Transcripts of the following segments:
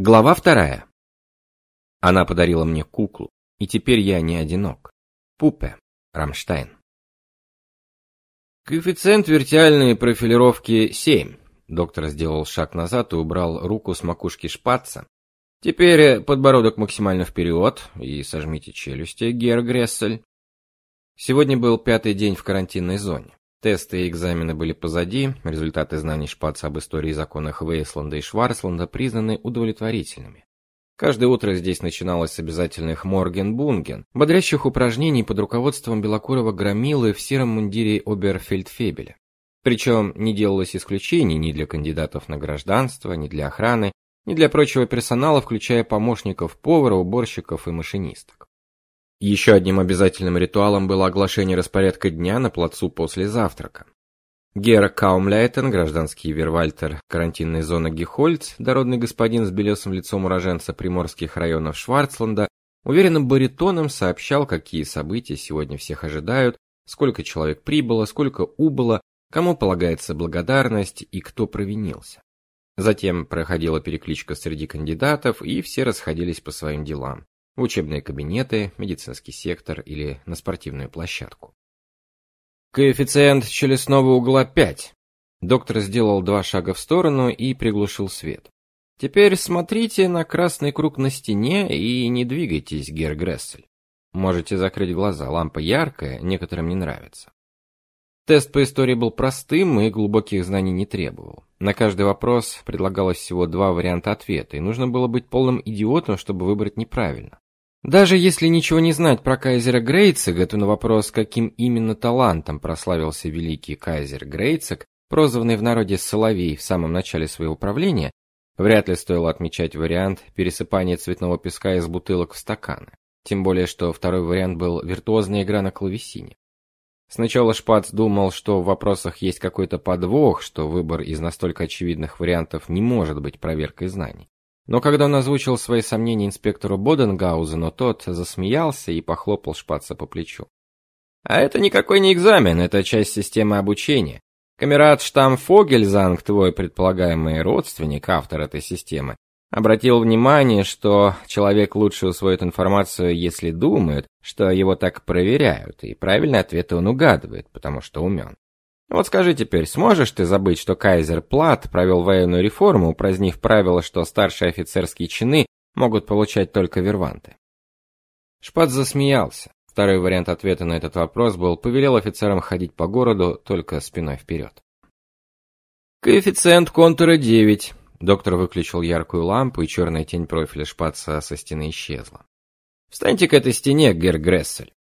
Глава вторая. Она подарила мне куклу, и теперь я не одинок. Puppe, Rammstein. Коэффициент вертикальной профилировки 7. Доктор сделал шаг назад и убрал руку с макушки Шпаца. Теперь подбородок максимально вперед и сожмите челюсти, герр Грессель. Сегодня был пятый день в карантинной зоне. Тесты и экзамены были позади, результаты знаний Шпаца об истории и законах Вейсланда и Шварцланда признаны удовлетворительными. Каждое утро здесь начиналось с обязательных Morgenübungen, бодрящих упражнений под руководством белокурого громилы в сером мундире оберфельдфебеля. Причем не делалось исключений ни для кандидатов на гражданство, ни для охраны, ни для прочего персонала, включая помощников повара, уборщиков и машинисток. Еще одним обязательным ритуалом было оглашение распорядка дня на плацу после завтрака. Герр Каумляйтен, гражданский Verwalter карантинной зоны Гехольц, дородный господин с белесым лицом уроженца приморских районов Шварцланда, уверенным баритоном сообщал, какие события сегодня всех ожидают, сколько человек прибыло, сколько убыло, кому полагается благодарность и кто провинился. Затем проходила перекличка среди кандидатов, и все расходились по своим делам в учебные кабинеты, медицинский сектор или на спортивную площадку. Коэффициент челюстного угла 5. Доктор сделал два шага в сторону и приглушил свет. Теперь смотрите на красный круг на стене и не двигайтесь, Гер Грессель. Можете закрыть глаза, лампа яркая, некоторым не нравится. Тест по истории был простым и глубоких знаний не требовал. На каждый вопрос предлагалось всего два варианта ответа, и нужно было быть полным идиотом, чтобы выбрать неправильно. Даже если ничего не знать про кайзера Грейцега, то на вопрос, каким именно талантом прославился великий кайзер Грейцег, прозванный в народе Соловей в самом начале своего правления, вряд ли стоило отмечать вариант пересыпания цветного песка из бутылок в стаканы. Тем более, что второй вариант был виртуозная игра на клавесине. Сначала Шпац думал, что в вопросах есть какой-то подвох, что выбор из настолько очевидных вариантов не может быть проверкой знаний. Но когда он озвучил свои сомнения инспектору Боденгаузену, тот засмеялся и похлопал Шпаца по плечу. А это никакой не экзамен, это часть системы обучения. Камерат Штам Фогельзанг, твой предполагаемый родственник, автор этой системы, обратил внимание, что человек лучше усвоит информацию, если думает, что его так проверяют, и правильные ответы он угадывает, потому что умен. Вот скажи теперь, сможешь ты забыть, что кайзер Плат провел военную реформу, упразднив правило, что старшие офицерские чины могут получать только верванты? Шпат засмеялся. Второй вариант ответа на этот вопрос был повелел офицерам ходить по городу только спиной вперед. Коэффициент контура 9. Доктор выключил яркую лампу, и черная тень профиля Шпаца со стены исчезла. Встаньте к этой стене, Гер Грессель.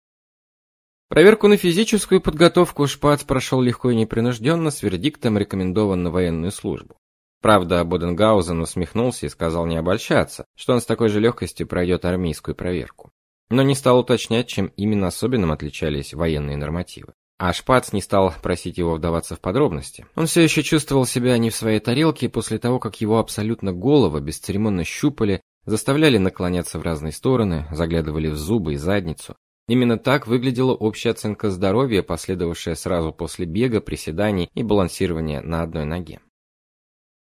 Проверку на физическую подготовку Шпац прошел легко и непринужденно с вердиктом рекомендован на военную службу. Правда, Боденгаузен усмехнулся и сказал не обольщаться, что он с такой же легкостью пройдет армейскую проверку. Но не стал уточнять, чем именно особенным отличались военные нормативы. А Шпац не стал просить его вдаваться в подробности. Он все еще чувствовал себя не в своей тарелке после того, как его абсолютно голого бесцеремонно щупали, заставляли наклоняться в разные стороны, заглядывали в зубы и задницу, Именно так выглядела общая оценка здоровья, последовавшая сразу после бега, приседаний и балансирования на одной ноге.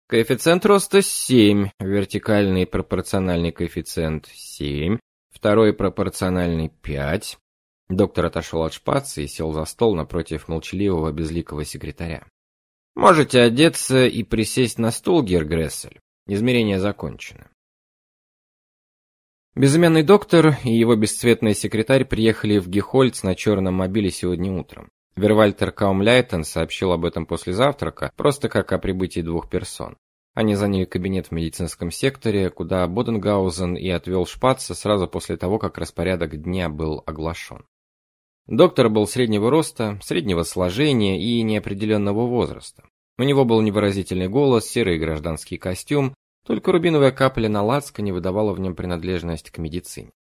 Коэффициент роста 7, вертикальный пропорциональный коэффициент 7, второй пропорциональный 5. Доктор отошел от шпаца и сел за стол напротив молчаливого безликого секретаря. Можете одеться и присесть на стул, Гергрессель. Измерения закончены. Безымянный доктор и его бесцветный секретарь приехали в Гехольц на черном мобиле сегодня утром. Вервальтер Каумляйтен сообщил об этом после завтрака, просто как о прибытии двух персон. Они заняли кабинет в медицинском секторе, куда Боденгаузен и отвел Шпаца сразу после того, как распорядок дня был оглашен. Доктор был среднего роста, среднего сложения и неопределенного возраста. У него был невыразительный голос, серый гражданский костюм, только рубиновая капля на лацкане выдавала в нем принадлежность к медицине.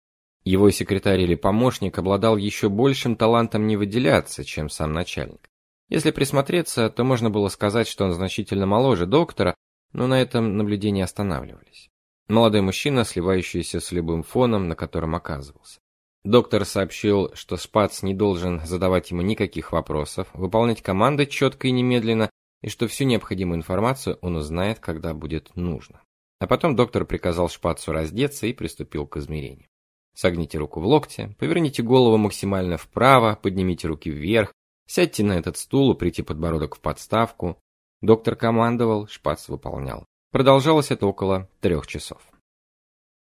Его секретарь или помощник обладал еще большим талантом не выделяться, чем сам начальник. Если присмотреться, то можно было сказать, что он значительно моложе доктора, но на этом наблюдения останавливались. Молодой мужчина, сливающийся с любым фоном, на котором оказывался. Доктор сообщил, что Шпац не должен задавать ему никаких вопросов, выполнять команды четко и немедленно, и что всю необходимую информацию он узнает, когда будет нужно. А потом доктор приказал Шпацу раздеться и приступил к измерению. Согните руку в локте, поверните голову максимально вправо, поднимите руки вверх, сядьте на этот стул, уприте подбородок в подставку. Доктор командовал, Шпац выполнял. Продолжалось это около трех часов.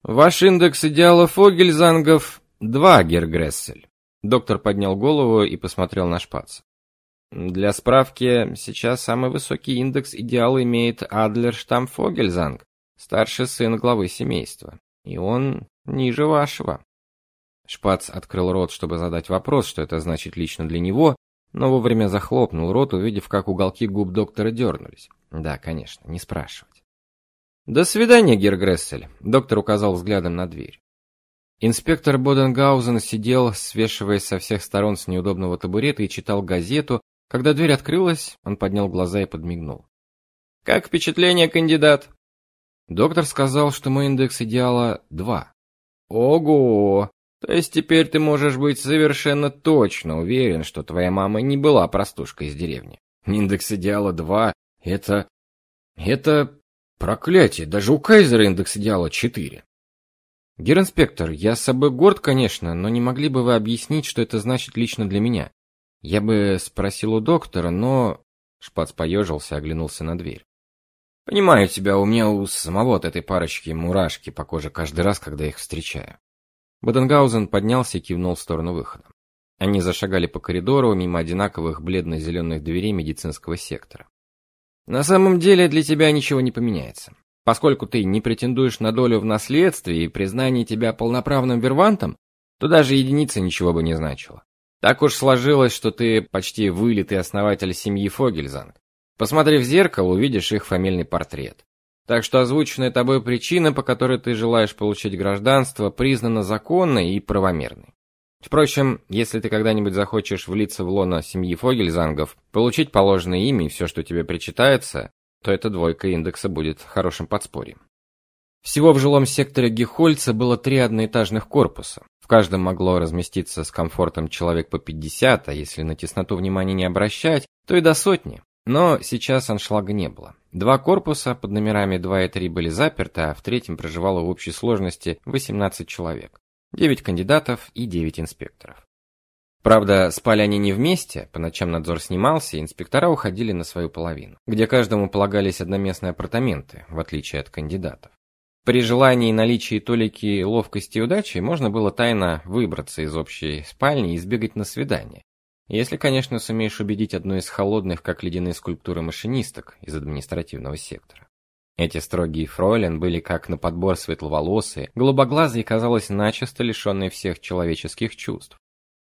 Ваш индекс идеала Фогельзангов 2, Гергрессель. Доктор поднял голову и посмотрел на Шпаца. Для справки, сейчас самый высокий индекс идеала имеет Адлер Штамфогельзанг, старший сын главы семейства, и он ниже вашего. Шпац открыл рот, чтобы задать вопрос, что это значит лично для него, но вовремя захлопнул рот, увидев, как уголки губ доктора дернулись. Да, конечно, не спрашивать. До свидания, Гергрессель, доктор указал взглядом на дверь. Инспектор Боденгаузен сидел, свешиваясь со всех сторон с неудобного табурета и читал газету, когда дверь открылась, он поднял глаза и подмигнул. «Как впечатление, кандидат?» Доктор сказал, что мой индекс идеала 2. «Ого! То есть теперь ты можешь быть совершенно точно уверен, что твоя мама не была простушкой из деревни. Индекс идеала 2 — это... это... проклятие, даже у Кайзера индекс идеала 4. Гер-инспектор, я с собой горд, конечно, но не могли бы вы объяснить, что это значит лично для меня? Я бы спросил у доктора, но... Шпац поежился оглянулся на дверь. Понимаю тебя, у меня у самого от этой парочки мурашки по коже каждый раз, когда их встречаю. Боденгаузен поднялся и кивнул в сторону выхода. Они зашагали по коридору мимо одинаковых бледно-зеленых дверей медицинского сектора. На самом деле для тебя ничего не поменяется. Поскольку ты не претендуешь на долю в наследстве и признание тебя полноправным вервантом, то даже единица ничего бы не значила. Так уж сложилось, что ты почти вылитый основатель семьи Фогельзанг. Посмотри в зеркало, увидишь их фамильный портрет. Так что озвученная тобой причина, по которой ты желаешь получить гражданство, признана законной и правомерной. Впрочем, если ты когда-нибудь захочешь влиться в лоно семьи Фогельзангов, получить положенное имя и все, что тебе причитается, то эта двойка индекса будет хорошим подспорьем. Всего в жилом секторе Гехольца было три одноэтажных корпуса. В каждом могло разместиться с комфортом человек по 50, а если на тесноту внимания не обращать, то и до сотни. Но сейчас аншлага не было. Два корпуса под номерами 2 и 3 были заперты, а в третьем проживало в общей сложности 18 человек. 9 кандидатов и 9 инспекторов. Правда, спали они не вместе, по ночам надзор снимался, и инспектора уходили на свою половину, где каждому полагались одноместные апартаменты, в отличие от кандидатов. При желании и наличии толики ловкости и удачи можно было тайно выбраться из общей спальни и сбегать на свидание. Если, конечно, сумеешь убедить одну из холодных, как ледяные скульптуры машинисток из административного сектора. Эти строгие фройлен были как на подбор светловолосые, голубоглазые и, казалось, начисто лишенные всех человеческих чувств.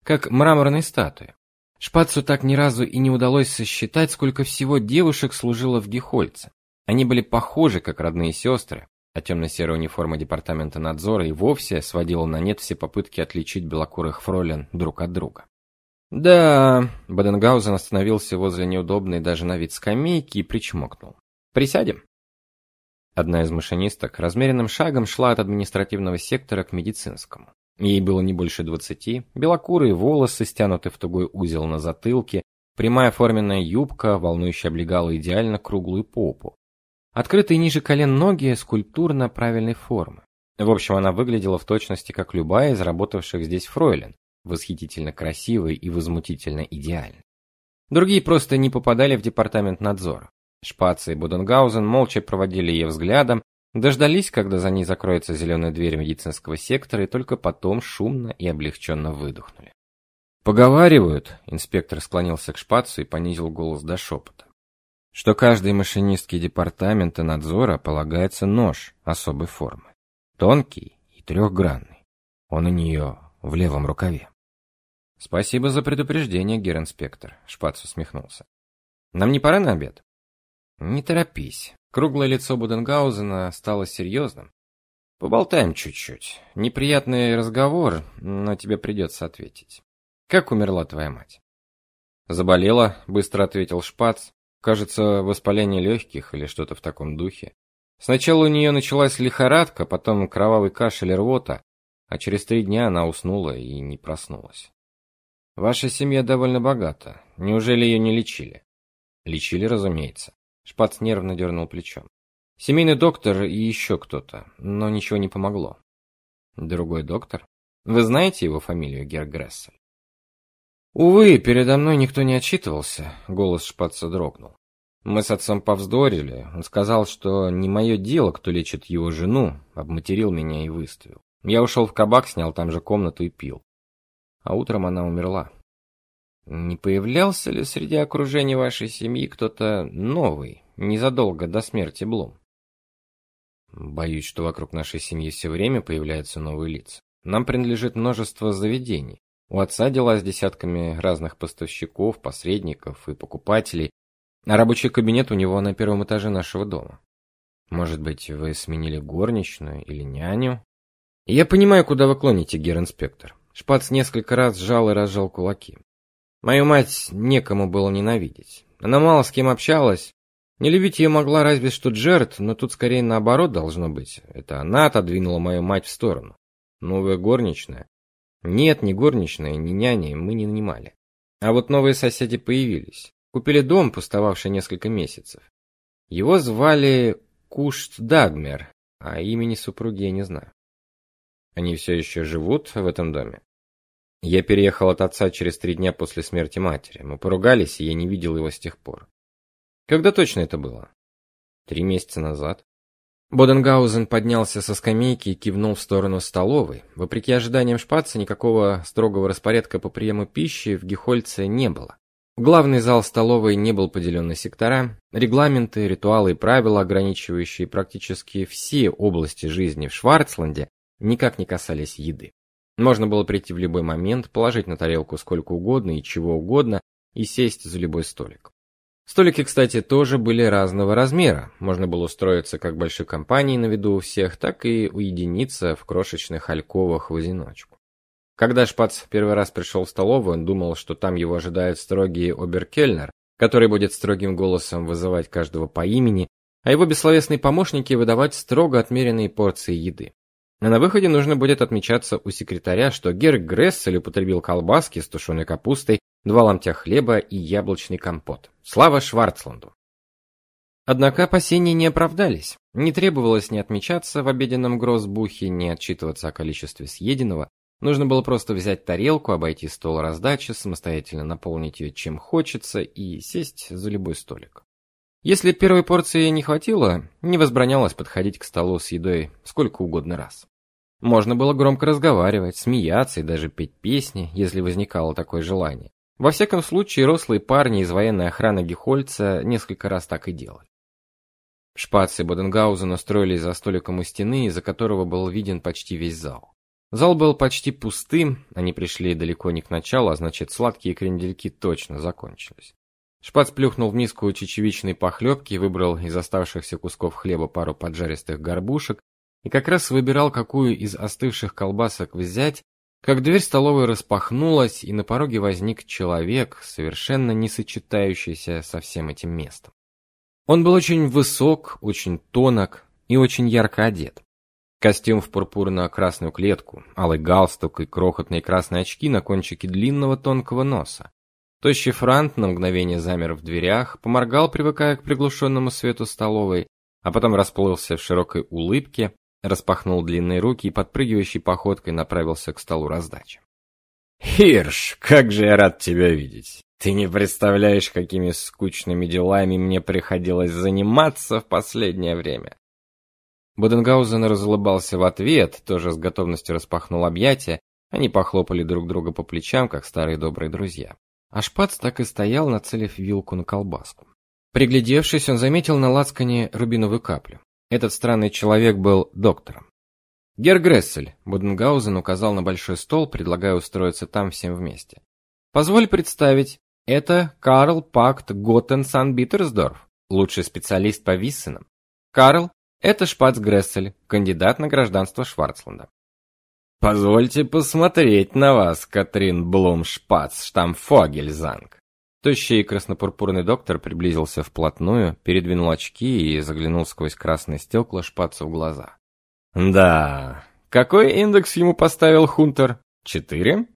Как мраморные статуи. Шпацу так ни разу и не удалось сосчитать, сколько всего девушек служило в Гехольце. Они были похожи, как родные сестры, а темно-серая униформа департамента надзора и вовсе сводила на нет все попытки отличить белокурых фролен друг от друга. Да, Баденгаузен остановился возле неудобной даже на вид скамейки и причмокнул. Присядем. Одна из машинисток размеренным шагом шла от административного сектора к медицинскому. Ей было не больше двадцати, белокурые волосы стянуты в тугой узел на затылке, прямая форменная юбка, волнующе облегала идеально круглую попу. Открытые ниже колен ноги скульптурно правильной формы. В общем, она выглядела в точности как любая из работавших здесь фройлен, восхитительно красивой и возмутительно идеальной. Другие просто не попадали в департамент надзора. Шпац и Буденгаузен молча проводили ее взглядом, дождались, когда за ней закроется зеленая дверь медицинского сектора, и только потом шумно и облегченно выдохнули. Поговаривают, инспектор склонился к Шпацу и понизил голос до шепота что каждой машинистке департамента надзора полагается нож особой формы, тонкий и трехгранный. Он у нее в левом рукаве. Спасибо за предупреждение, гер-инспектор, Шпац усмехнулся. Нам не пора на обед? Не торопись. Круглое лицо Буденгаузена стало серьезным. Поболтаем чуть-чуть. Неприятный разговор, но тебе придется ответить. Как умерла твоя мать? Заболела, быстро ответил Шпац, Кажется, воспаление легких или что-то в таком духе. Сначала у нее началась лихорадка, потом кровавый кашель и рвота, а через три дня она уснула и не проснулась. Ваша семья довольно богата. Неужели ее не лечили? Лечили, разумеется. Шпац нервно дернул плечом. Семейный доктор и еще кто-то, но ничего не помогло. Другой доктор? Вы знаете его фамилию, Герр Грессель? Увы, передо мной никто не отчитывался, голос Шпаца дрогнул. Мы с отцом повздорили. Он сказал, что не мое дело, кто лечит его жену, обматерил меня и выставил. Я ушел в кабак, снял там же комнату и пил. А утром она умерла. Не появлялся ли среди окружения вашей семьи кто-то новый, незадолго до смерти Блум? Боюсь, что вокруг нашей семьи все время появляются новые лица. Нам принадлежит множество заведений. У отца дела с десятками разных поставщиков, посредников и покупателей, а рабочий кабинет у него на первом этаже нашего дома. Может быть, вы сменили горничную или няню? Я понимаю, куда вы клоните, гер-инспектор. Шпац несколько раз сжал и разжал кулаки. Мою мать некому было ненавидеть. Она мало с кем общалась. Не любить ее могла разве что Джерд, но тут скорее наоборот должно быть. Это она отодвинула мою мать в сторону. Новая горничная. Нет, ни горничная, ни няни мы не нанимали. А вот новые соседи появились. Купили дом, пустовавший несколько месяцев. Его звали Кушт Дагмер, а имени супруги я не знаю. Они все еще живут в этом доме? Я переехал от отца через три дня после смерти матери. Мы поругались, и я не видел его с тех пор. Когда точно это было? Три месяца назад. Боденгаузен поднялся со скамейки и кивнул в сторону столовой. Вопреки ожиданиям Шпаца, никакого строгого распорядка по приему пищи в Гехольце не было. Главный зал столовой не был поделен на сектора. Регламенты, ритуалы и правила, ограничивающие практически все области жизни в Шварцланде, никак не касались еды. Можно было прийти в любой момент, положить на тарелку сколько угодно и чего угодно и сесть за любой столик. Столики, кстати, тоже были разного размера. Можно было устроиться как большой компанией на виду у всех, так и уединиться в крошечных альковах в одиночку. Когда Шпац первый раз пришел в столовую, он думал, что там его ожидает строгий оберкельнер, который будет строгим голосом вызывать каждого по имени, а его бессловесные помощники выдавать строго отмеренные порции еды. А на выходе нужно будет отмечаться у секретаря, что Герр Грессель употребил колбаски с тушеной капустой, два ломтя хлеба и яблочный компот. Слава Шварцланду! Однако опасения не оправдались. Не требовалось ни отмечаться в обеденном гроссбухе, ни отчитываться о количестве съеденного. Нужно было просто взять тарелку, обойти стол раздачи, самостоятельно наполнить ее чем хочется и сесть за любой столик. Если первой порции не хватило, не возбранялось подходить к столу с едой сколько угодно раз. Можно было громко разговаривать, смеяться и даже петь песни, если возникало такое желание. Во всяком случае, рослые парни из военной охраны Гехольца несколько раз так и делали. Шпац и Боденгаузен устроились за столиком у стены, из-за которого был виден почти весь зал. Зал был почти пустым, они пришли далеко не к началу, а значит, сладкие крендельки точно закончились. Шпац плюхнул в миску чечевичной похлебки, выбрал из оставшихся кусков хлеба пару поджаристых горбушек и как раз выбирал, какую из остывших колбасок взять, как дверь столовой распахнулась, и на пороге возник человек, совершенно не сочетающийся со всем этим местом. Он был очень высок, очень тонок и очень ярко одет. Костюм в пурпурно-красную клетку, алый галстук и крохотные красные очки на кончике длинного тонкого носа. Тощий Франт на мгновение замер в дверях, поморгал, привыкая к приглушенному свету столовой, а потом расплылся в широкой улыбке, распахнул длинные руки и подпрыгивающей походкой направился к столу раздачи. «Хирш, как же я рад тебя видеть! Ты не представляешь, какими скучными делами мне приходилось заниматься в последнее время!» Буденгаузен разулыбался в ответ, тоже с готовностью распахнул объятия, они похлопали друг друга по плечам, как старые добрые друзья. А Шпац так и стоял, нацелив вилку на колбаску. Приглядевшись, он заметил на лацкане рубиновую каплю. Этот странный человек был доктором. Герр Грессель, Буденгаузен указал на большой стол, предлагая устроиться там всем вместе. Позволь представить, это Карл Пакт Готтен Сан-Битерсдорф, лучший специалист по Виссенам. Карл, это Шпац Грессель, кандидат на гражданство Шварцланда. Позвольте посмотреть на вас, Катрин Блум-Шпац, штамм Фогельзанг. Тощий краснопурпурный доктор приблизился вплотную, передвинул очки и заглянул сквозь красные стекла Шпацу в глаза. Да, какой индекс ему поставил Хунтер? Четыре?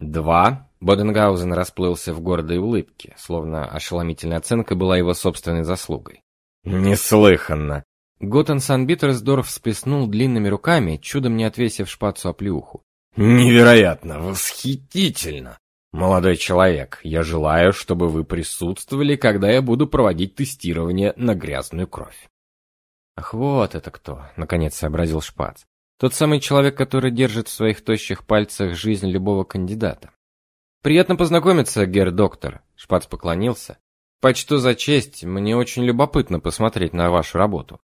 Два. Боденгаузен расплылся в гордой улыбке, словно ошеломительная оценка была его собственной заслугой. Неслыханно. Готтен Санбитерсдорф всплеснул длинными руками, чудом не отвесив шпацу оплеуху. «Невероятно! Восхитительно! Молодой человек, я желаю, чтобы вы присутствовали, когда я буду проводить тестирование на грязную кровь». «Ах, вот это кто!» — наконец сообразил Шпац. «Тот самый человек, который держит в своих тощих пальцах жизнь любого кандидата». «Приятно познакомиться, гер-доктор», — Шпац поклонился. «Почту за честь, мне очень любопытно посмотреть на вашу работу».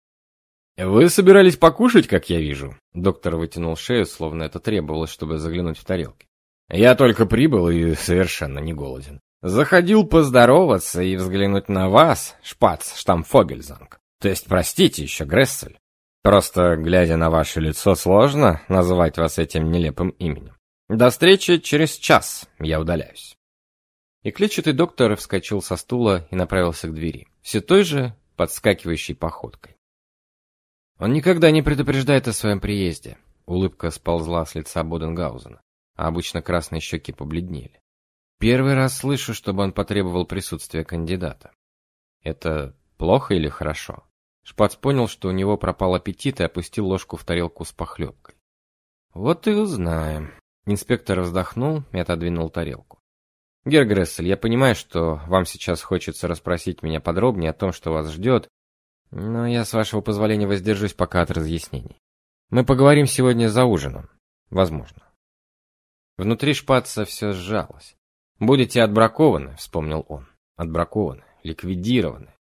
«Вы собирались покушать, как я вижу?» Доктор вытянул шею, словно это требовалось, чтобы заглянуть в тарелки. «Я только прибыл и совершенно не голоден. Заходил поздороваться и взглянуть на вас, Шпац, штамфогельзанг. То есть, простите еще, Грессель. Просто, глядя на ваше лицо, сложно называть вас этим нелепым именем. До встречи через час, я удаляюсь». И клетчатый доктор вскочил со стула и направился к двери, все той же подскакивающей походкой. Он никогда не предупреждает о своем приезде. Улыбка сползла с лица Боденгаузена, а обычно красные щеки побледнели. Первый раз слышу, чтобы он потребовал присутствия кандидата. Это плохо или хорошо? Шпац понял, что у него пропал аппетит и опустил ложку в тарелку с похлебкой. Вот и узнаем. Инспектор вздохнул и отодвинул тарелку. Гергрессель, я понимаю, что вам сейчас хочется расспросить меня подробнее о том, что вас ждет, но я, с вашего позволения, воздержусь пока от разъяснений. Мы поговорим сегодня за ужином. Возможно. Внутри шпаца все сжалось. «Будете отбракованы», — вспомнил он. «Отбракованы, ликвидированы.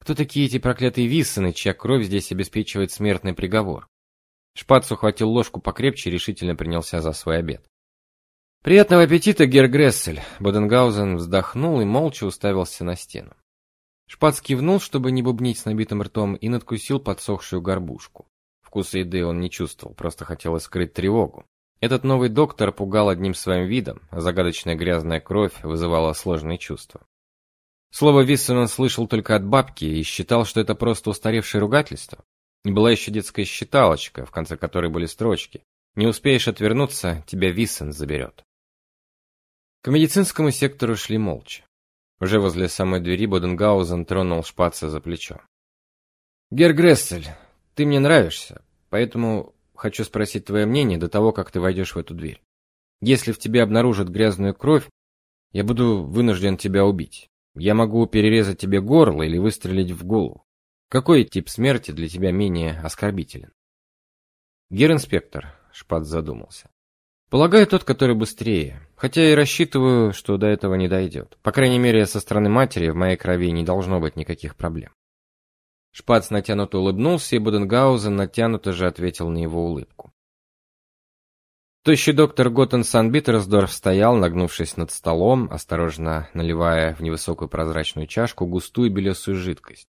Кто такие эти проклятые виссены, чья кровь здесь обеспечивает смертный приговор?» Шпац ухватил ложку покрепче и решительно принялся за свой обед. «Приятного аппетита, Герр Грессель!» Боденгаузен вздохнул и молча уставился на стену. Шпац кивнул, чтобы не бубнить с набитым ртом, и надкусил подсохшую горбушку. Вкуса еды он не чувствовал, просто хотел скрыть тревогу. Этот новый доктор пугал одним своим видом, а загадочная грязная кровь вызывала сложные чувства. Слово Виссен он слышал только от бабки и считал, что это просто устаревшее ругательство. И была еще детская считалочка, в конце которой были строчки. «Не успеешь отвернуться, тебя Виссен заберет». К медицинскому сектору шли молча. Уже возле самой двери Боденгаузен тронул шпаца за плечо. «Гер Грессель, ты мне нравишься, поэтому хочу спросить твое мнение до того, как ты войдешь в эту дверь. Если в тебе обнаружат грязную кровь, я буду вынужден тебя убить. Я могу перерезать тебе горло или выстрелить в голову. Какой тип смерти для тебя менее оскорбителен?» «Гер-инспектор», — Шпац задумался. Полагаю, тот, который быстрее. Хотя и рассчитываю, что до этого не дойдет. По крайней мере, со стороны матери в моей крови не должно быть никаких проблем. Шпац натянуто улыбнулся, и Буденгаузен натянуто же ответил на его улыбку. Тощий доктор Готтен Санбитерсдорф стоял, нагнувшись над столом, осторожно наливая в невысокую прозрачную чашку густую белесую жидкость.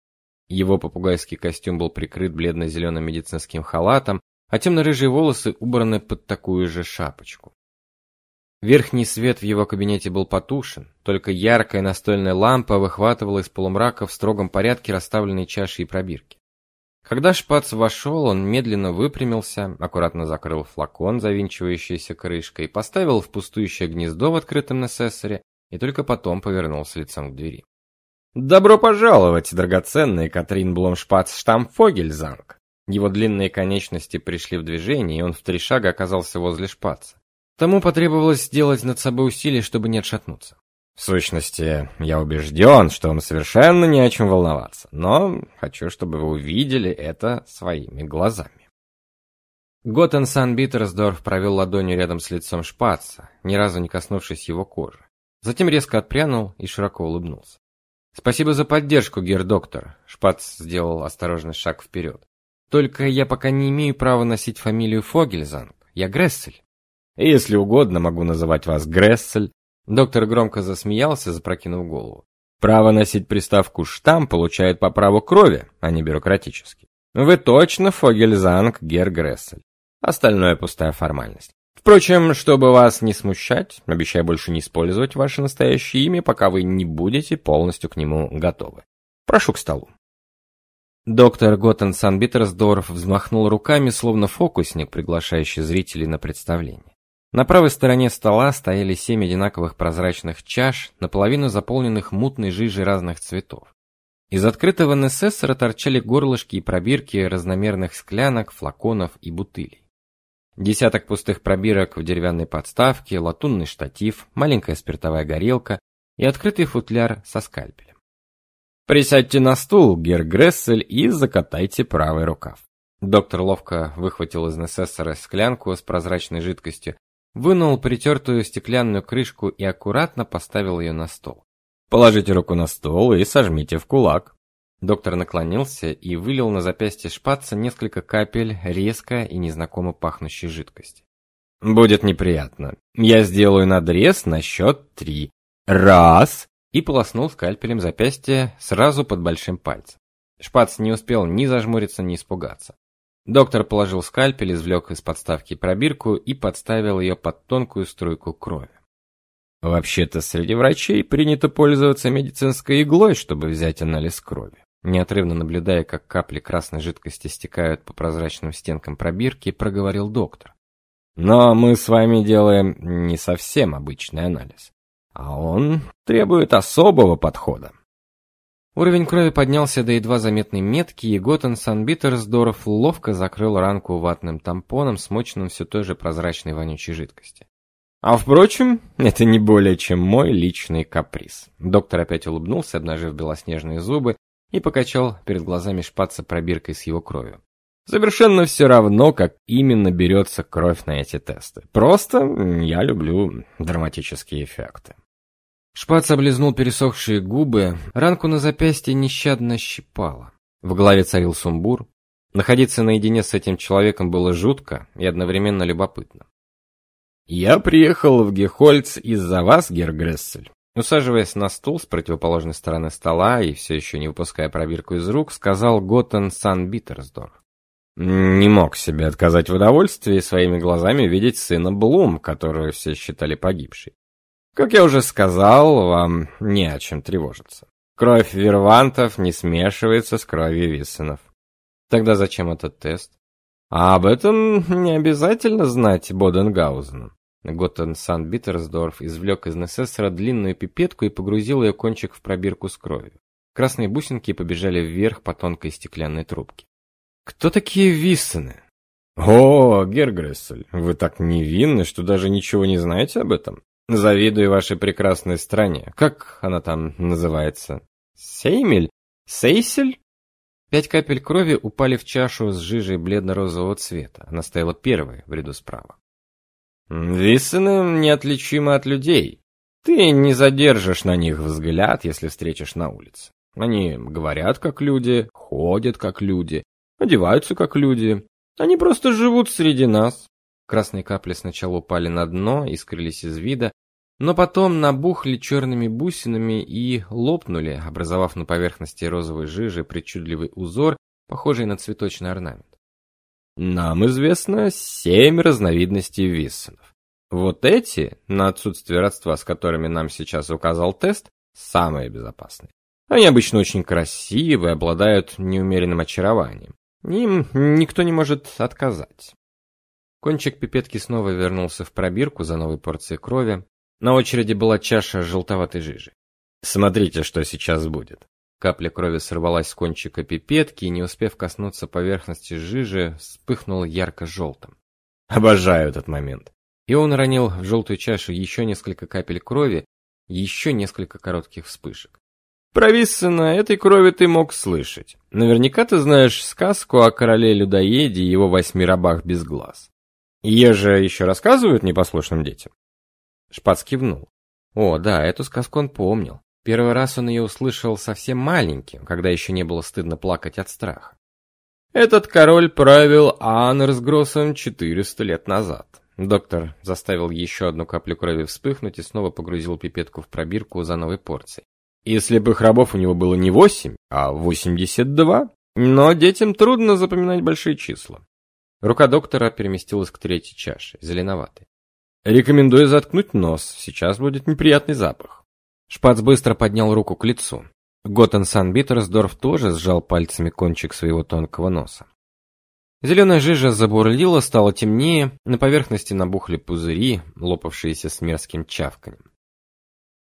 Его попугайский костюм был прикрыт бледно-зеленым медицинским халатом, а темно-рыжие волосы убраны под такую же шапочку. Верхний свет в его кабинете был потушен, только яркая настольная лампа выхватывала из полумрака в строгом порядке расставленные чаши и пробирки. Когда Шпац вошел, он медленно выпрямился, аккуратно закрыл флакон, завинчивающийся крышкой, поставил в пустующее гнездо в открытом несессоре, и только потом повернулся лицом к двери. «Добро пожаловать, драгоценный Катрин Бломшпац Штамфогельзанг!» Его длинные конечности пришли в движение, и он в три шага оказался возле Шпаца. Тому потребовалось сделать над собой усилие, чтобы не отшатнуться. В сущности, я убежден, что вам совершенно не о чем волноваться, но хочу, чтобы вы увидели это своими глазами. Готтен Сан-Биттерсдорф провел ладонью рядом с лицом Шпаца, ни разу не коснувшись его кожи. Затем резко отпрянул и широко улыбнулся. «Спасибо за поддержку, гер-доктор», — Шпац сделал осторожный шаг вперед. Только я пока не имею права носить фамилию Фогельзанг. Я Грессель. Если угодно, могу называть вас Грессель. Доктор громко засмеялся, запрокинув голову. Право носить приставку «штамм» получает по праву крови, а не бюрократически. Вы точно Фогельзанг Гер Грессель. Остальное пустая формальность. Впрочем, чтобы вас не смущать, обещаю больше не использовать ваше настоящее имя, пока вы не будете полностью к нему готовы. Прошу к столу. Доктор Готтен Санбитерсдорф взмахнул руками, словно фокусник, приглашающий зрителей на представление. На правой стороне стола стояли семь одинаковых прозрачных чаш, наполовину заполненных мутной жижей разных цветов. Из открытого несессора торчали горлышки и пробирки разномерных склянок, флаконов и бутылей. Десяток пустых пробирок в деревянной подставке, латунный штатив, маленькая спиртовая горелка и открытый футляр со скальпелем. Присядьте на стул, Гер Грессель, и закатайте правый рукав. Доктор ловко выхватил из несессора склянку с прозрачной жидкостью, вынул притертую стеклянную крышку и аккуратно поставил ее на стол. Положите руку на стол и сожмите в кулак. Доктор наклонился и вылил на запястье шпаца несколько капель резко и незнакомо пахнущей жидкости. Будет неприятно. Я сделаю надрез на счет три. Раз. И полоснул скальпелем запястье сразу под большим пальцем. Шпац не успел ни зажмуриться, ни испугаться. Доктор положил скальпель, извлек из подставки пробирку и подставил ее под тонкую струйку крови. Вообще-то среди врачей принято пользоваться медицинской иглой, чтобы взять анализ крови. Неотрывно наблюдая, как капли красной жидкости стекают по прозрачным стенкам пробирки, проговорил доктор. Но мы с вами делаем не совсем обычный анализ, а он требует особого подхода. Уровень крови поднялся до едва заметной метки, и Готтен Санбитерсдорф ловко закрыл ранку ватным тампоном, смоченным все той же прозрачной вонючей жидкости. А впрочем, это не более чем мой личный каприз. Доктор опять улыбнулся, обнажив белоснежные зубы, и покачал перед глазами шпаца пробиркой с его кровью. Совершенно все равно, как именно берется кровь на эти тесты. Просто я люблю драматические эффекты. Шпац облизнул пересохшие губы, ранку на запястье нещадно щипало. В голове царил сумбур. Находиться наедине с этим человеком было жутко и одновременно любопытно. «Я приехал в Гехольц из-за вас, герр Грессель. Усаживаясь на стул с противоположной стороны стола и все еще не выпуская пробирку из рук, сказал Готтен Сан-Биттерсдорф. Не мог себе отказать в удовольствии своими глазами видеть сына Блум, которую все считали погибшей. Как я уже сказал, вам не о чем тревожиться. Кровь Вервантов не смешивается с кровью Виссенов. Тогда зачем этот тест? А об этом не обязательно знать Боденгаузену. Готтен Сан-Биттерсдорф извлек из несессора длинную пипетку и погрузил ее кончик в пробирку с кровью. Красные бусинки побежали вверх по тонкой стеклянной трубке. «Кто такие Виссены?» «О, Гергрессель, вы так невинны, что даже ничего не знаете об этом. Завидую вашей прекрасной стране. Как она там называется? Сеймель? Сейсель?» Пять капель крови упали в чашу с жижей бледно-розового цвета. Она стояла первой в ряду справа. Виссены неотличимы от людей. Ты не задержишь на них взгляд, если встретишь на улице. Они говорят как люди, ходят как люди, одеваются как люди. Они просто живут среди нас. Красные капли сначала упали на дно и скрылись из вида, но потом набухли черными бусинами и лопнули, образовав на поверхности розовой жижи причудливый узор, похожий на цветочный орнамент. Нам известно семь разновидностей виссенов. Вот эти, на отсутствие родства, с которыми нам сейчас указал тест, самые безопасные. Они обычно очень красивы, обладают неумеренным очарованием. Им никто не может отказать. Кончик пипетки снова вернулся в пробирку за новой порцией крови. На очереди была чаша желтоватой жижи. Смотрите, что сейчас будет. Капля крови сорвалась с кончика пипетки и, не успев коснуться поверхности жижи, вспыхнула ярко-желтым. Обожаю этот момент. И он ронил в желтую чашу еще несколько капель крови, еще несколько коротких вспышек. Про Виссена этой крови ты мог слышать. Наверняка ты знаешь сказку о короле-людоеде и его восьми рабах без глаз. Ее же еще рассказывают непослушным детям. Шпац кивнул. О, да, эту сказку он помнил. Первый раз он ее услышал совсем маленьким, когда еще не было стыдно плакать от страха. Этот король правил Анерсгроссом 400 лет назад. Доктор заставил еще одну каплю крови вспыхнуть и снова погрузил пипетку в пробирку за новой порцией. И слепых рабов у него было не 8, а 82. Но детям трудно запоминать большие числа. Рука доктора переместилась к третьей чаше, зеленоватой. Рекомендую заткнуть нос, сейчас будет неприятный запах. Шпац быстро поднял руку к лицу. Готтен Сан-Биттерсдорф тоже сжал пальцами кончик своего тонкого носа. Зеленая жижа забурлила, стало темнее, на поверхности набухли пузыри, лопавшиеся с мерзким чавканьем.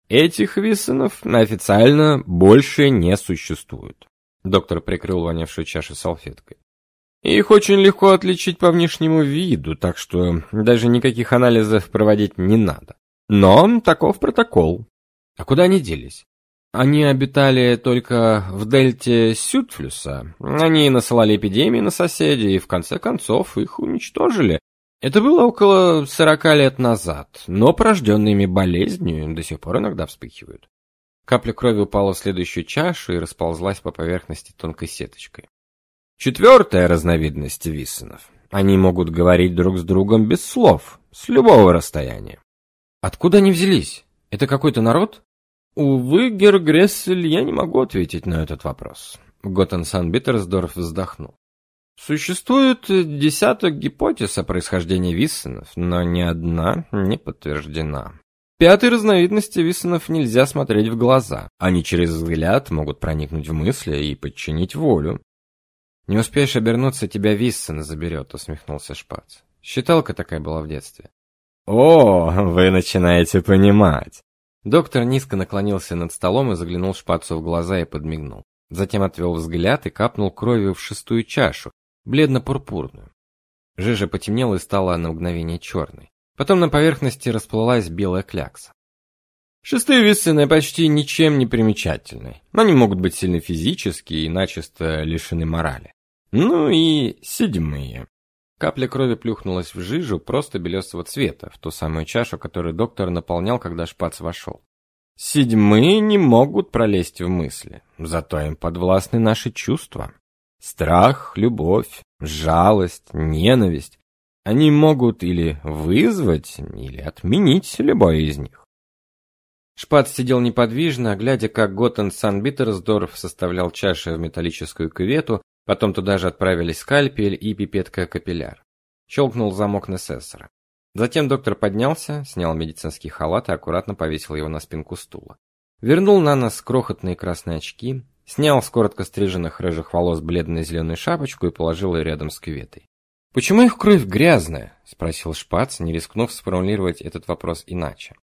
Этих Виссенов официально больше не существует. Доктор прикрыл вонявшую чашу салфеткой. Их очень легко отличить по внешнему виду, так что даже никаких анализов проводить не надо. Но таков протокол. А куда они делись? Они обитали только в дельте Сютфлюса. Они насылали эпидемии на соседей и в конце концов их уничтожили. Это было около сорока лет назад, но порожденные ими болезнью до сих пор иногда вспыхивают. Капля крови упала в следующую чашу и расползлась по поверхности тонкой сеточкой. Четвертая разновидность виссенов. Они могут говорить друг с другом без слов, с любого расстояния. Откуда они взялись? Это какой-то народ? Увы, герр Грессель, я не могу ответить на этот вопрос. Готтен Сан-Биттерсдорф вздохнул. Существует десяток гипотез о происхождении виссенов, но ни одна не подтверждена. Пятой разновидности виссенов нельзя смотреть в глаза. Они через взгляд могут проникнуть в мысли и подчинить волю. Не успеешь обернуться, тебя Виссен заберет, усмехнулся Шпац. Считалка такая была в детстве. О, вы начинаете понимать. Доктор низко наклонился над столом и заглянул Шпацу в глаза и подмигнул. Затем отвел взгляд и капнул кровью в шестую чашу, бледно-пурпурную. Жижа потемнела и стала на мгновение черной. Потом на поверхности расплылась белая клякса. Шестые виссены почти ничем не примечательны. Они могут быть сильны физически и начисто лишены морали. Ну и седьмые. Капля крови плюхнулась в жижу просто белесого цвета, в ту самую чашу, которую доктор наполнял, когда Шпац вошел. Седьмые не могут пролезть в мысли, зато им подвластны наши чувства. Страх, любовь, жалость, ненависть. Они могут или вызвать, или отменить любое из них. Шпац сидел неподвижно, глядя, как Готтен Сан-Биттерсдорф составлял чаши в металлическую кювету, Потом туда же отправились скальпель и пипетка-капилляр. Щелкнул замок Несессора. Затем доктор поднялся, снял медицинский халат и аккуратно повесил его на спинку стула. Вернул на нос крохотные красные очки, снял с коротко стриженных рыжих волос бледно-зеленую шапочку и положил ее рядом с кюветой. «Почему их кровь грязная?» – спросил Шпац, не рискнув сформулировать этот вопрос иначе.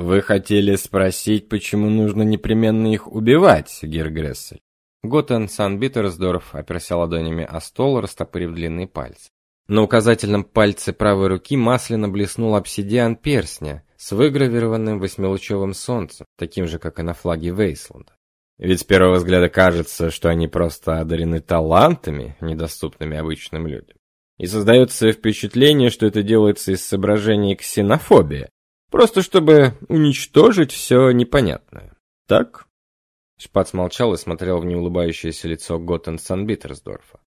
«Вы хотели спросить, почему нужно непременно их убивать, Гергрессель?» Готтен Сан-Биттерсдорф оперся ладонями о стол, растопырив длинные пальцы. На указательном пальце правой руки масляно блеснул обсидиан перстня с выгравированным восьмилучевым солнцем, таким же, как и на флаге Вейсланда. Ведь с первого взгляда кажется, что они просто одарены талантами, недоступными обычным людям. И создается впечатление, что это делается из соображений ксенофобии, просто чтобы уничтожить все непонятное. Так? Шпац молчал и смотрел в неулыбающееся лицо Готтен Санбитерсдорфа.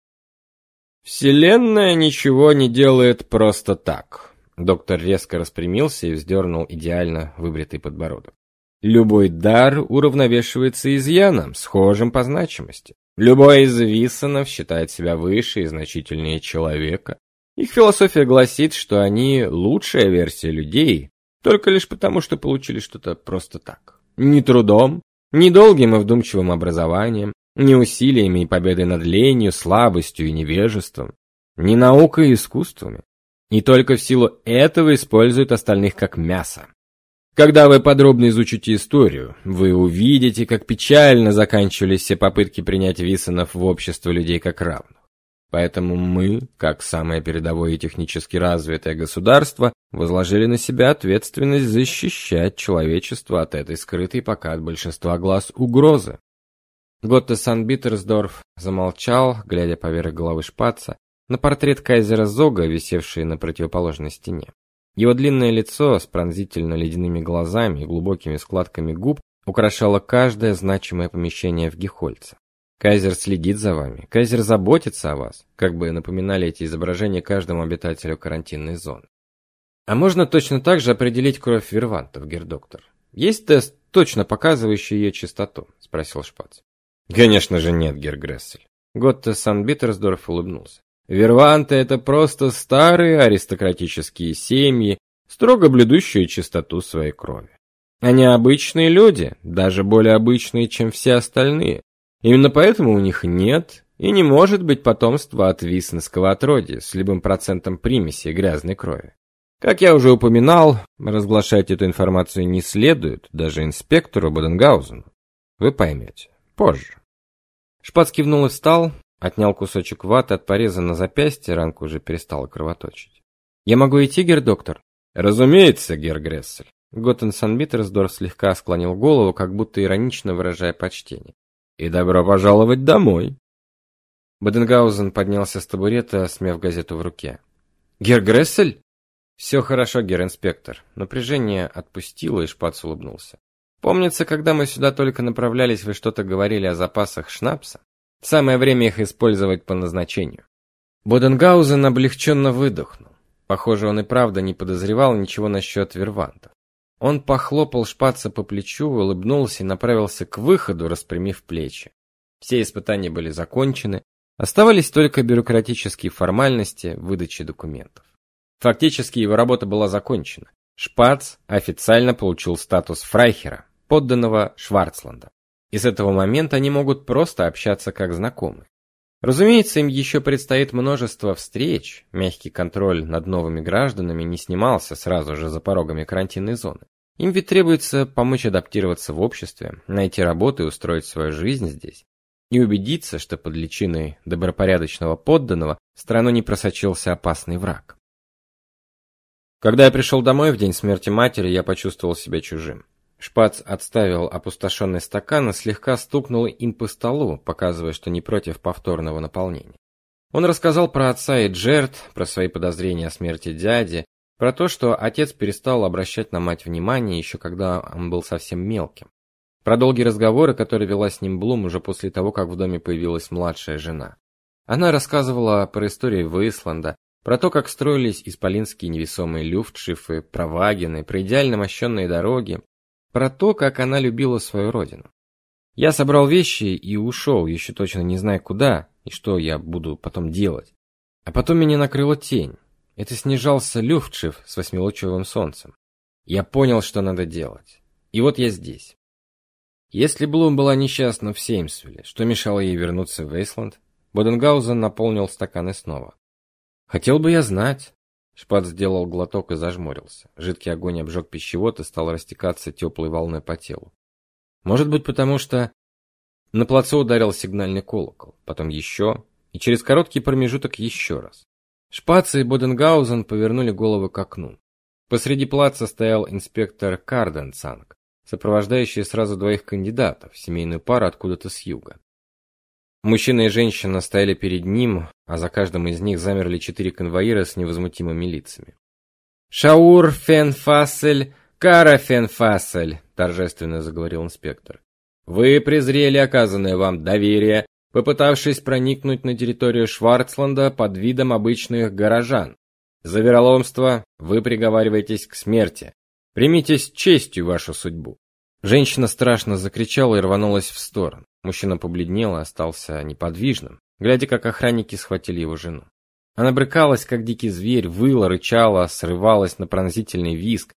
Вселенная ничего не делает просто так. Доктор резко распрямился и вздернул идеально выбритый подбородок. Любой дар уравновешивается изъяном, схожим по значимости. Любой из Виссонов считает себя выше и значительнее человека. Их философия гласит, что они лучшая версия людей, только лишь потому, что получили что-то просто так. Ни трудом, ни долгим и вдумчивым образованием, ни усилиями и победой над ленью, слабостью и невежеством, ни наукой и искусствами. И только в силу этого используют остальных как мясо. Когда вы подробно изучите историю, вы увидите, как печально заканчивались все попытки принять Виссенов в общество людей как равных. Поэтому мы, как самое передовое и технически развитое государство, возложили на себя ответственность защищать человечество от этой скрытой пока от большинства глаз угрозы. Готте Сан-Биттерсдорф замолчал, глядя поверх головы Шпаца, на портрет кайзера Зога, висевший на противоположной стене. Его длинное лицо с пронзительно ледяными глазами и глубокими складками губ украшало каждое значимое помещение в Гехольце. Кайзер следит за вами, Кайзер заботится о вас, как бы напоминали эти изображения каждому обитателю карантинной зоны. А можно точно так же определить кровь Вервантов, герр доктор? Есть тест, точно показывающий ее чистоту, спросил Шпац. Конечно же нет, герр Грессель. Готте Сан-Биттерсдорф улыбнулся. Верванты это просто старые аристократические семьи, строго блюдущие чистоту своей крови. Они обычные люди, даже более обычные, чем все остальные. Именно поэтому у них нет и не может быть потомства от виснского отродья с любым процентом примеси грязной крови. Как я уже упоминал, разглашать эту информацию не следует даже инспектору Боденгаузену. Вы поймете. Позже. Шпац кивнул и встал, отнял кусочек ваты от пореза на запястье, ранка уже перестала кровоточить. «Я могу идти, гер-доктор?» «Разумеется, гер Грессель». Готтен Санбитерсдорф слегка склонил голову, как будто иронично выражая почтение. «И добро пожаловать домой!» Боденгаузен поднялся с табурета, смяв газету в руке. «Гер Грессель?» «Все хорошо, гер-инспектор». Напряжение отпустило, и Шпац улыбнулся. «Помнится, когда мы сюда только направлялись, вы что-то говорили о запасах шнапса. Самое время их использовать по назначению». Боденгаузен облегченно выдохнул. Похоже, он и правда не подозревал ничего насчет вервантов. Он похлопал Шпаца по плечу, улыбнулся и направился к выходу, распрямив плечи. Все испытания были закончены, оставались только бюрократические формальности выдачи документов. Фактически его работа была закончена. Шпац официально получил статус фрайхера, подданного Шварцланда. И с этого момента они могут просто общаться как знакомые. Разумеется, им еще предстоит множество встреч. Мягкий контроль над новыми гражданами не снимался сразу же за порогами карантинной зоны. Им ведь требуется помочь адаптироваться в обществе, найти работу и устроить свою жизнь здесь. И убедиться, что под личиной добропорядочного подданного в страну не просочился опасный враг. Когда я пришел домой в день смерти матери, я почувствовал себя чужим. Шпац отставил опустошенный стакан и слегка стукнул им по столу, показывая, что не против повторного наполнения. Он рассказал про отца и Джерт, про свои подозрения о смерти дяди, про то, что отец перестал обращать на мать внимание еще когда он был совсем мелким. Про долгие разговоры, которые вела с ним Блум уже после того, как в доме появилась младшая жена. Она рассказывала про историю Вейсланда, про то, как строились исполинские невесомые люфтшифы, про вагины, про идеально мощенные дороги, про то, как она любила свою родину. Я собрал вещи и ушел, еще точно не зная куда и что я буду потом делать. А потом меня накрыла тень. Это снижался люфтшиф с восьмилучевым солнцем. Я понял, что надо делать. И вот я здесь. Если Блум была несчастна в Сеймсвилле, что мешало ей вернуться в Эйсланд? Боденгаузен наполнил стаканы снова. Хотел бы я знать. Шпат сделал глоток и зажмурился. Жидкий огонь обжег пищевод и стал растекаться теплой волной по телу. Может быть, потому что на плацу ударил сигнальный колокол, потом еще, и через короткий промежуток еще раз. Шпац и Боденгаузен повернули головы к окну. Посреди плаца стоял инспектор Карденцанг, сопровождающий сразу двоих кандидатов, семейную пару откуда-то с юга. Мужчина и женщина стояли перед ним, а за каждым из них замерли четыре конвоира с невозмутимыми лицами. «Шаур Фенфасель, Кара Фенфасель», – торжественно заговорил инспектор. «Вы презрели оказанное вам доверие, попытавшись проникнуть на территорию Шварцланда под видом обычных горожан. За вероломство вы приговариваетесь к смерти. Примите с честью вашу судьбу». Женщина страшно закричала и рванулась в сторону. Мужчина побледнел и остался неподвижным, глядя, как охранники схватили его жену. Она брыкалась, как дикий зверь, выла, рычала, срывалась на пронзительный визг.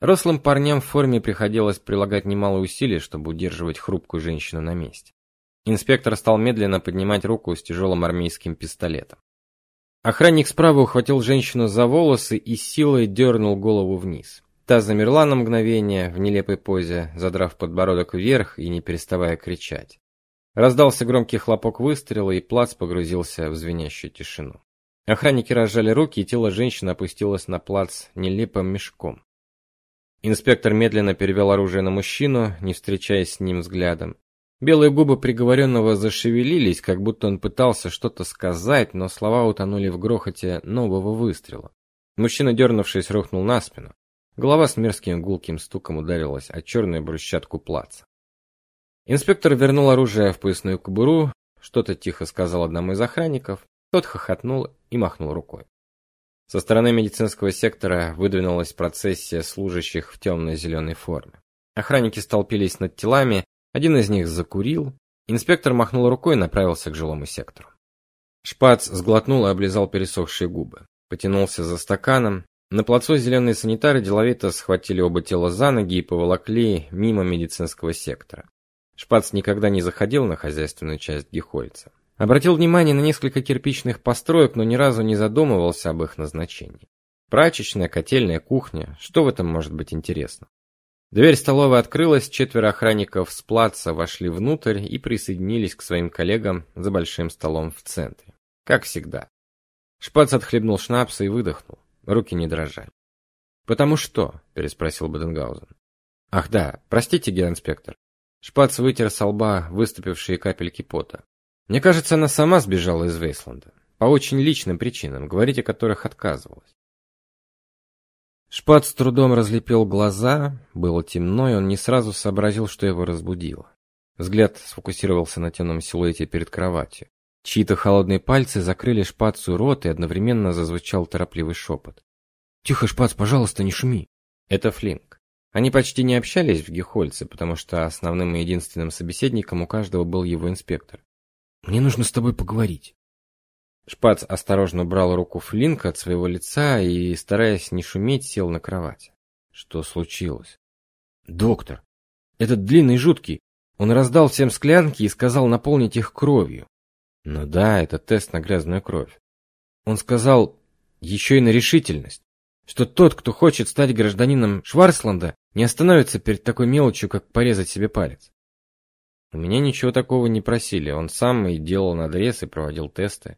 Рослым парням в форме приходилось прилагать немало усилий, чтобы удерживать хрупкую женщину на месте. Инспектор стал медленно поднимать руку с тяжелым армейским пистолетом. Охранник справа ухватил женщину за волосы и силой дернул голову вниз. Та замерла на мгновение в нелепой позе, задрав подбородок вверх и не переставая кричать. Раздался громкий хлопок выстрела, и плац погрузился в звенящую тишину. Охранники разжали руки, и тело женщины опустилось на плац нелепым мешком. Инспектор медленно перевел оружие на мужчину, не встречаясь с ним взглядом. Белые губы приговоренного зашевелились, как будто он пытался что-то сказать, но слова утонули в грохоте нового выстрела. Мужчина, дернувшись, рухнул на спину. Голова с мерзким гулким стуком ударилась о черную брусчатку плаца. Инспектор вернул оружие в поясную кобуру, что-то тихо сказал одному из охранников, тот хохотнул и махнул рукой. Со стороны медицинского сектора выдвинулась процессия служащих в темно-зеленой форме. Охранники столпились над телами, один из них закурил, инспектор махнул рукой и направился к жилому сектору. Шпац сглотнул и облизал пересохшие губы, потянулся за стаканом. На плацу зеленые санитары деловито схватили оба тела за ноги и поволокли мимо медицинского сектора. Шпац никогда не заходил на хозяйственную часть Гехольца. Обратил внимание на несколько кирпичных построек, но ни разу не задумывался об их назначении. Прачечная, котельная, кухня. Что в этом может быть интересно? Дверь столовой открылась, четверо охранников с плаца вошли внутрь и присоединились к своим коллегам за большим столом в центре. Как всегда. Шпац отхлебнул шнапса и выдохнул. Руки не дрожали. «Потому что?» – переспросил Баденгаузен. «Ах да, простите, геоинспектор». Шпац вытер со лба выступившие капельки пота. «Мне кажется, она сама сбежала из Вейсланда. По очень личным причинам, говорить о которых отказывалась. Шпат с трудом разлепил глаза, было темно, и он не сразу сообразил, что его разбудило. Взгляд сфокусировался на темном силуэте перед кроватью. Чьи-то холодные пальцы закрыли шпацу рот, и одновременно зазвучал торопливый шепот. «Тихо, шпац, пожалуйста, не шуми!» Это Флинк. Они почти не общались в Гехольце, потому что основным и единственным собеседником у каждого был его инспектор. «Мне нужно с тобой поговорить». Шпац осторожно убрал руку Флинка от своего лица и, стараясь не шуметь, сел на кровать. Что случилось? Доктор, этот длинный жуткий, он раздал всем склянки и сказал наполнить их кровью. Ну да, это тест на грязную кровь. Он сказал еще и на решительность, что тот, кто хочет стать гражданином Шварцланда, не остановится перед такой мелочью, как порезать себе палец. У меня ничего такого не просили, он сам и делал надрез и проводил тесты.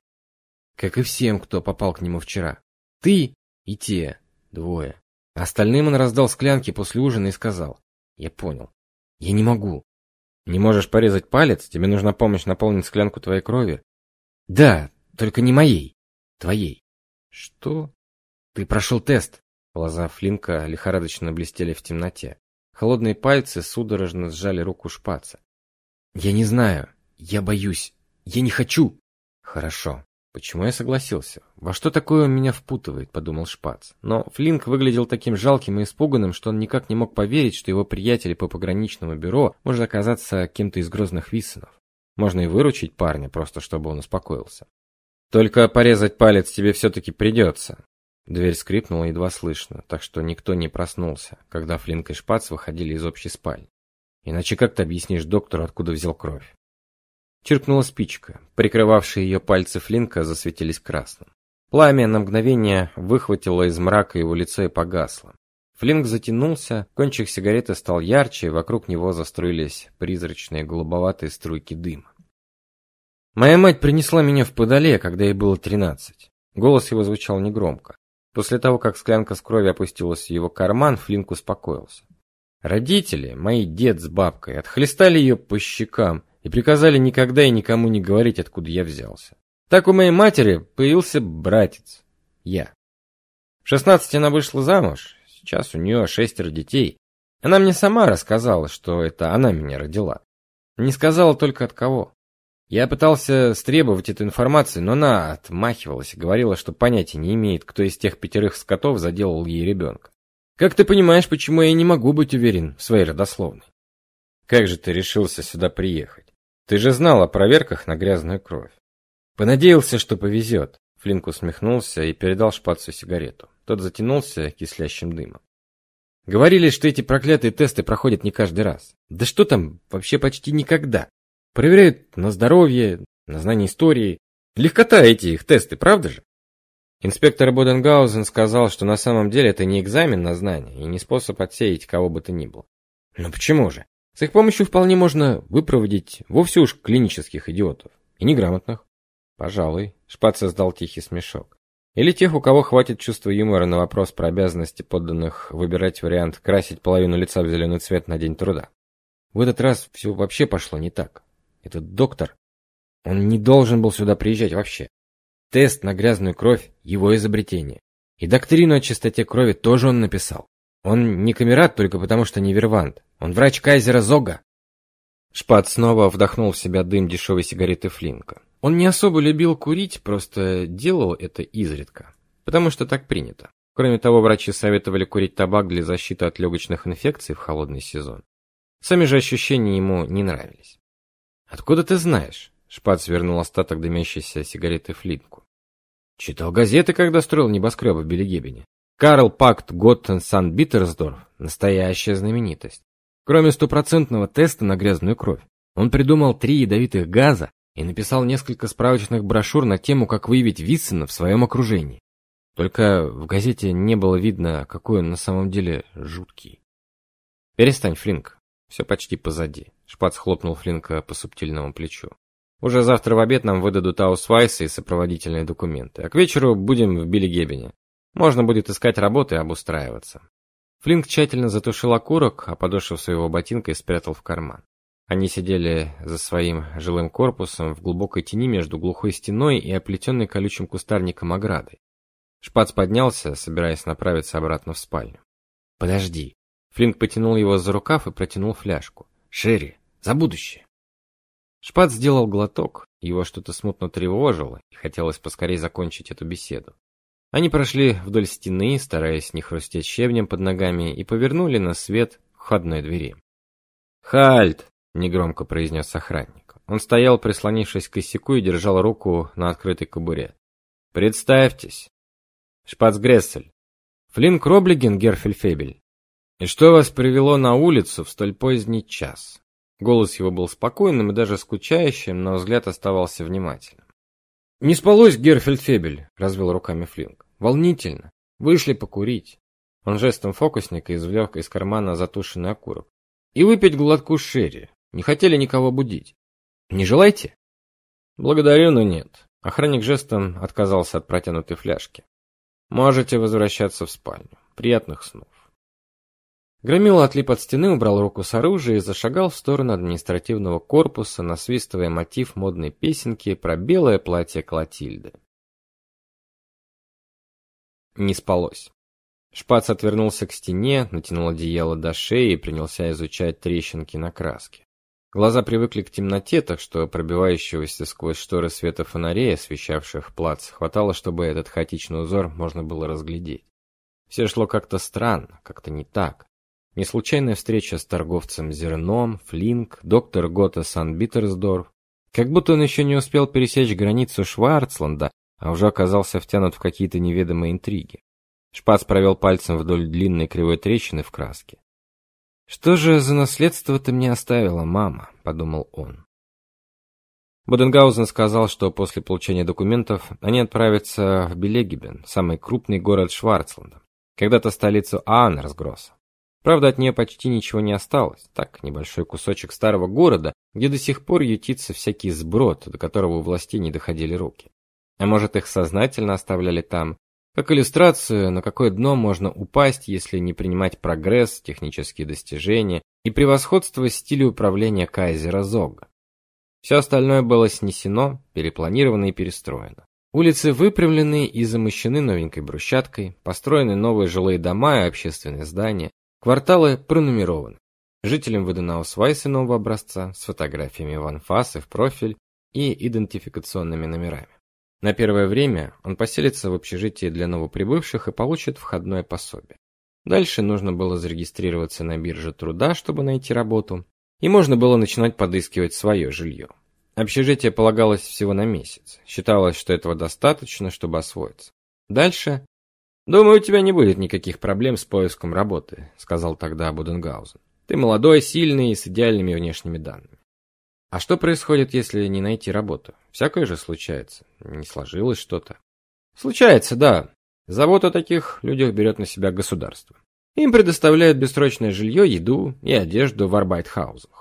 Как и всем, кто попал к нему вчера. Ты и те, двое. Остальным он раздал склянки после ужина и сказал. Я понял. Я не могу. Не можешь порезать палец? Тебе нужна помощь наполнить склянку твоей крови? Да, только не моей. Твоей. Что? Ты прошел тест. Глаза Флинка лихорадочно блестели в темноте. Холодные пальцы судорожно сжали руку шпаца. Я не знаю. Я боюсь. Я не хочу. Хорошо. Почему я согласился? Во что такое он меня впутывает, подумал Шпац. Но Флинк выглядел таким жалким и испуганным, что он никак не мог поверить, что его приятель по пограничному бюро может оказаться кем-то из грозных Виссенов. Можно и выручить парня, просто чтобы он успокоился. Только порезать палец тебе все-таки придется. Дверь скрипнула едва слышно, так что никто не проснулся, когда Флинк и Шпац выходили из общей спальни. Иначе как ты объяснишь доктору, откуда взял кровь? Чиркнула спичка. Прикрывавшие ее пальцы Флинка засветились красным. Пламя на мгновение выхватило из мрака его лицо и погасло. Флинк затянулся, кончик сигареты стал ярче, и вокруг него заструились призрачные голубоватые струйки дыма. Моя мать принесла меня в подоле, когда ей было тринадцать. Голос его звучал негромко. После того, как склянка с кровью опустилась в его карман, Флинк успокоился. Родители, мои дед с бабкой, отхлестали ее по щекам и приказали никогда и никому не говорить, откуда я взялся. Так у моей матери появился братец. Я. В 16 она вышла замуж, сейчас у нее шестеро детей. Она мне сама рассказала, что это она меня родила. Не сказала только от кого. Я пытался стребовать эту информацию, но она отмахивалась и говорила, что понятия не имеет, кто из тех пятерых скотов заделал ей ребенка. Как ты понимаешь, почему я не могу быть уверен в своей родословной? Как же ты решился сюда приехать? Ты же знал о проверках на грязную кровь. Понадеялся, что повезет. Флинк усмехнулся и передал шпацу сигарету. Тот затянулся кислящим дымом. Говорили, что эти проклятые тесты проходят не каждый раз. Да что там, вообще почти никогда. Проверяют на здоровье, на знание истории. Легкота эти их тесты, правда же? Инспектор Боденгаузен сказал, что на самом деле это не экзамен на знание и не способ отсеять кого бы то ни было. Но почему же? С их помощью вполне можно выпроводить вовсе уж клинических идиотов. И неграмотных. Пожалуй. Шпат создал тихий смешок. Или тех, у кого хватит чувства юмора на вопрос про обязанности подданных выбирать вариант красить половину лица в зеленый цвет на день труда. В этот раз все вообще пошло не так. Этот доктор, он не должен был сюда приезжать вообще. Тест на грязную кровь – его изобретение. И доктрину о чистоте крови тоже он написал. Он не камерат только потому, что не вервант. Он врач кайзера Зога. Шпат снова вдохнул в себя дым дешевой сигареты Флинка. Он не особо любил курить, просто делал это изредка, потому что так принято. Кроме того, врачи советовали курить табак для защиты от легочных инфекций в холодный сезон. Сами же ощущения ему не нравились. «Откуда ты знаешь?» Шпат свернул остаток дымящейся сигареты Флинку. «Читал газеты, когда строил небоскребы в Белегебене. Карл Пакт Готтен Сан-Битерсдорф – настоящая знаменитость. Кроме стопроцентного теста на грязную кровь, он придумал три ядовитых газа и написал несколько справочных брошюр на тему, как выявить Виссена в своем окружении. Только в газете не было видно, какой он на самом деле жуткий. Перестань, Флинк. Все почти позади. Шпац хлопнул Флинка по субтильному плечу. Уже завтра в обед нам выдадут аусвайсы и сопроводительные документы, а к вечеру будем в Биллигебене. Можно будет искать работу и обустраиваться. Флинк тщательно затушил окурок, а подошву своего ботинка и спрятал в карман. Они сидели за своим жилым корпусом в глубокой тени между глухой стеной и оплетенной колючим кустарником оградой. Шпац поднялся, собираясь направиться обратно в спальню. «Подожди». Флинк потянул его за рукав и протянул фляжку. «Шерри, за будущее». Шпац сделал глоток, его что-то смутно тревожило, и хотелось поскорее закончить эту беседу. Они прошли вдоль стены, стараясь не хрустеть щебнем под ногами, и повернули на свет входной двери. «Хальт!» — негромко произнес охранник. Он стоял, прислонившись к косяку и держал руку на открытой кобуре. «Представьтесь!» «Шпацгрессель!» «Флинк Роблиген, Герфельфебель!» «И что вас привело на улицу в столь поздний час?» Голос его был спокойным и даже скучающим, но взгляд оставался внимательным. «Не спалось, Герфельдфебель», — развел руками Флинк. «Волнительно. Вышли покурить». Он жестом фокусника извлек из кармана затушенный окурок. «И выпить глотку шерри. Не хотели никого будить. Не желаете?» «Благодарю, но нет». Охранник жестом отказался от протянутой фляжки. «Можете возвращаться в спальню. Приятных снов». Громила отлип от стены, убрал руку с оружия и зашагал в сторону административного корпуса, насвистывая мотив модной песенки про белое платье Клотильды. Не спалось. Шпац отвернулся к стене, натянул одеяло до шеи и принялся изучать трещинки на краске. Глаза привыкли к темноте, так что пробивающегося сквозь шторы света фонарей, освещавших плац, хватало, чтобы этот хаотичный узор можно было разглядеть. Все шло как-то странно, как-то не так. Не случайная встреча с торговцем зерном, Флинк, доктор Гота Сан-Биттерсдорф. Как будто он еще не успел пересечь границу Шварцланда, а уже оказался втянут в какие-то неведомые интриги. Шпац провел пальцем вдоль длинной кривой трещины в краске. «Что же за наследство ты мне оставила, мама?» – подумал он. Боденгаузен сказал, что после получения документов они отправятся в Белегибен, самый крупный город Шварцланда, когда-то столицу Аанерсгросса. Правда, от нее почти ничего не осталось. Так, небольшой кусочек старого города, где до сих пор ютится всякий сброд, до которого у властей не доходили руки. А может, их сознательно оставляли там, как иллюстрацию, на какое дно можно упасть, если не принимать прогресс, технические достижения и превосходство стиля управления кайзера Зога. Все остальное было снесено, перепланировано и перестроено. Улицы выпрямлены и замощены новенькой брусчаткой, построены новые жилые дома и общественные здания, Кварталы пронумерованы. Жителям выдана Аусвайсы нового образца с фотографиями в анфас и в профиль и идентификационными номерами. На первое время он поселится в общежитии для новоприбывших и получит входное пособие. Дальше нужно было зарегистрироваться на бирже труда, чтобы найти работу, и можно было начинать подыскивать свое жилье. Общежитие полагалось всего на месяц. Считалось, что этого достаточно, чтобы освоиться. Дальше «Думаю, у тебя не будет никаких проблем с поиском работы», — сказал тогда Буденгаузен. «Ты молодой, сильный и с идеальными внешними данными». «А что происходит, если не найти работу? Всякое же случается. Не сложилось что-то». «Случается, да. Завод о таких людях берет на себя государство. Им предоставляют бессрочное жилье, еду и одежду в арбайтхаузах.